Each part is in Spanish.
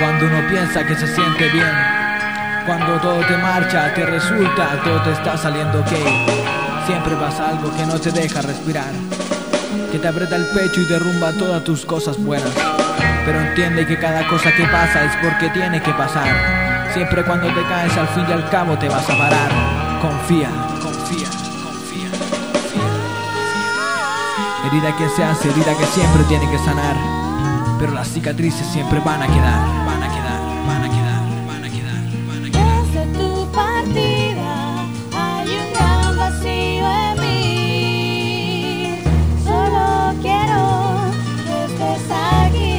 Cuando uno piensa que se siente bien, cuando todo te marcha, te resulta, todo te está saliendo ok. Siempre pasa algo que no te deja respirar, que te aprieta el pecho y derrumba todas tus cosas buenas. Pero entiende que cada cosa que pasa es porque tiene que pasar. Siempre cuando te caes, al fin y al cabo te vas a parar. Confía, confía, confía, confía. Herida que se hace, herida que siempre tiene que sanar. Pero las cicatrices siempre van a quedar, van a quedar, van a quedar, van a quedar, van a quedar. Desde tu partida hay un gran vacío en mí. Solo quiero que estés aquí.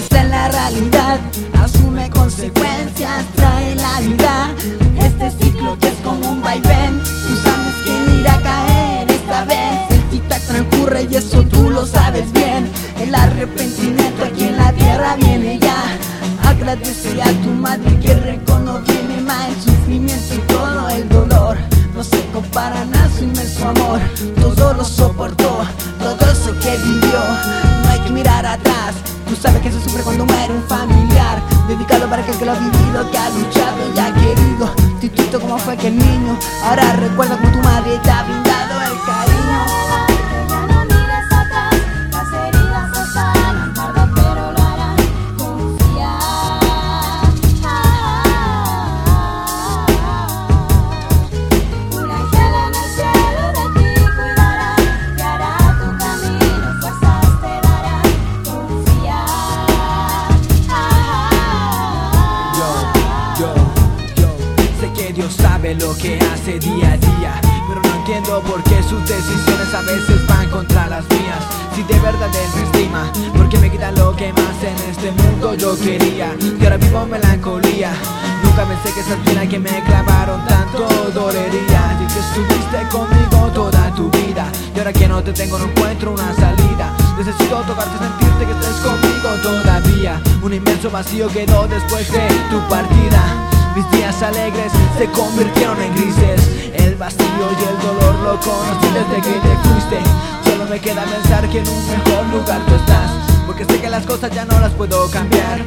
Esta es la realidad, asume consecuencias, trae la vida. Este ciclo que es como un vaivén, tierra viene ya. Agradece a tu madre que reconoce viene más el sufrimiento y todo el dolor. No se comparan a su inmenso amor, todo lo soportó, todo eso que vivió. No hay que mirar atrás, tú sabes que se sufre cuando muere un familiar. Dedicado para aquel que lo ha vivido, que ha luchado y ha querido. Titito como fue que el niño, ahora recuerda como tu madre sabe lo que hace día a día Pero no entiendo por qué sus decisiones a veces van contra las mías. Si de verdad Él me estima Porque me quita lo que más en este mundo yo quería Y ahora vivo en melancolía. Nunca pensé que esa espina que me clavaron tanto dolería. Y que estuviste conmigo toda tu vida. Y ahora que no te tengo no encuentro una salida. Necesito tocarte, sentirte que estés conmigo todavía. Un inmenso vacío quedó después de tu partida mis días alegres se convirtieron en grises. El vacío y el dolor lo conocí desde que te fuiste. Solo me queda pensar que en un mejor lugar tú estás Porque sé que las cosas ya no las puedo cambiar.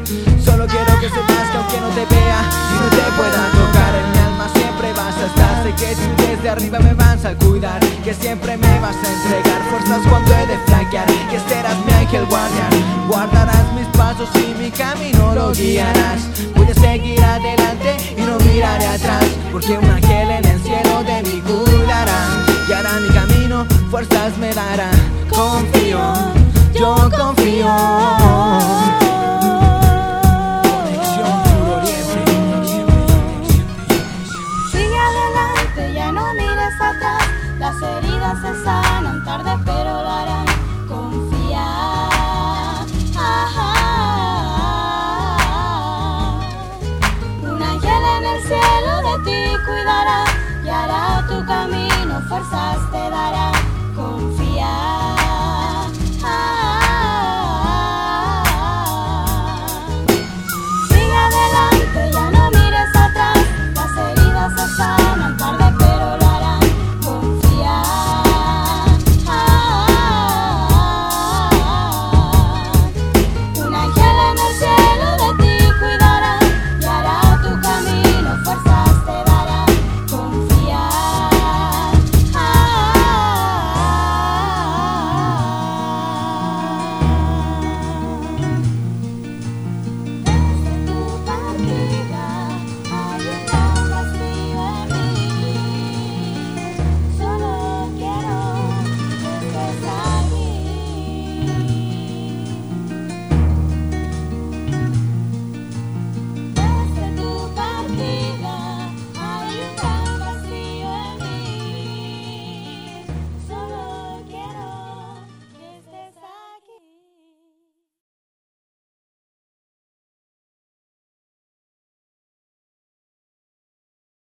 Solo quiero que sepas que aunque no te vea y no te pueda tocar En mi alma siempre vas a estar. Sé que tú desde arriba me vas a cuidar Que siempre me vas a entregar fuerzas cuando he de flanquear Que serás mi ángel guardián. Guardarás mis pasos y mi camino lo guiarás Porque un ángel en el cielo de mí cuidará Guiará mi camino, fuerzas me dará Confío, yo confío. Sigue adelante, ya no mires atrás. Las heridas se sanan ti cuidará y hará tu camino, fuerzas te dará.